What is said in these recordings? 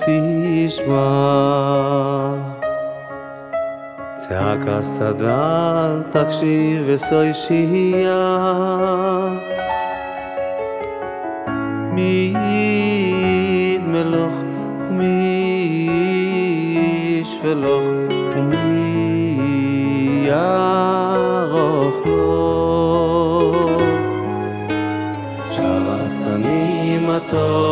sishva zeh a kasad al takshiv esoy sheya mit melokh miish felokh miyaokh lo chasanim mato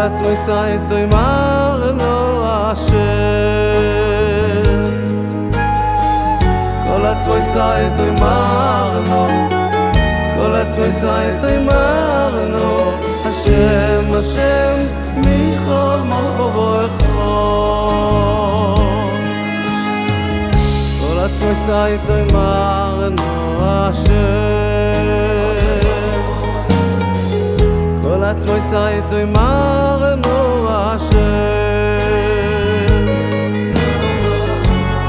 סייד מישראל לא תאמרנו השם כל עצמו ישראל תאמרנו כל עצמו לא? השם השם מכל מבואכו כל סייד ישראל לא תאמרנו השם עצמוי סייד דוי מרנו השם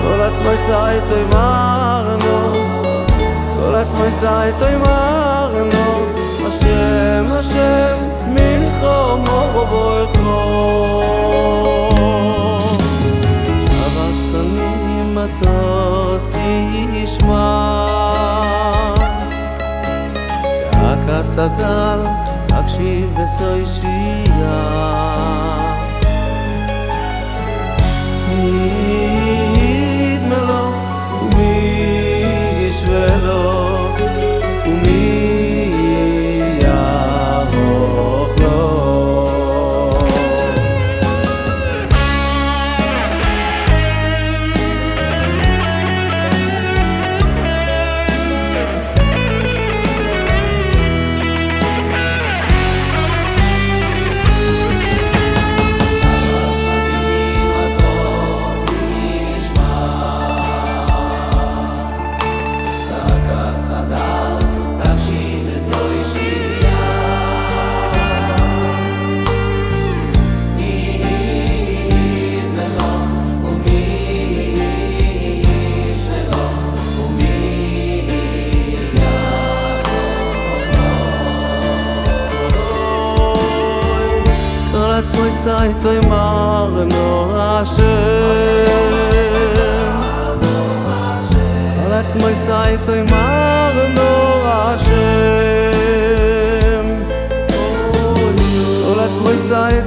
כל עצמוי סייד דוי מרנו כל השם השם מלחמו בו אכלו. שבע שנים ישמע צעק شي וועס זיי lets my side toy maren ora she lets my side toy maren ora she oh lets my side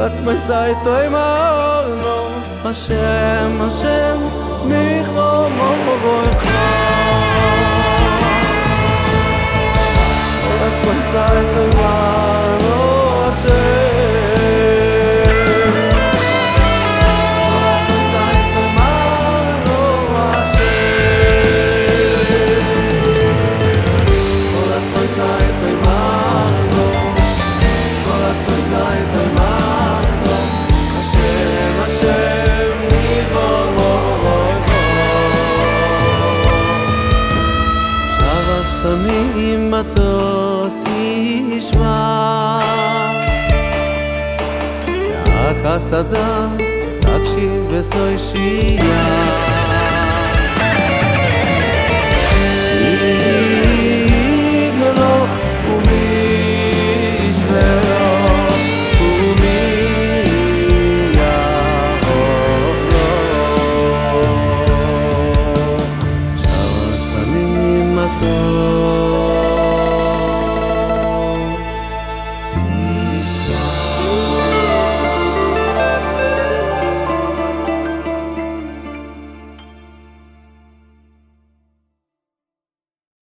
לעצמי זית, אוי מה אורנו, سمی صمیمتو سیشما چاکا صدا نقشی بسوی شیا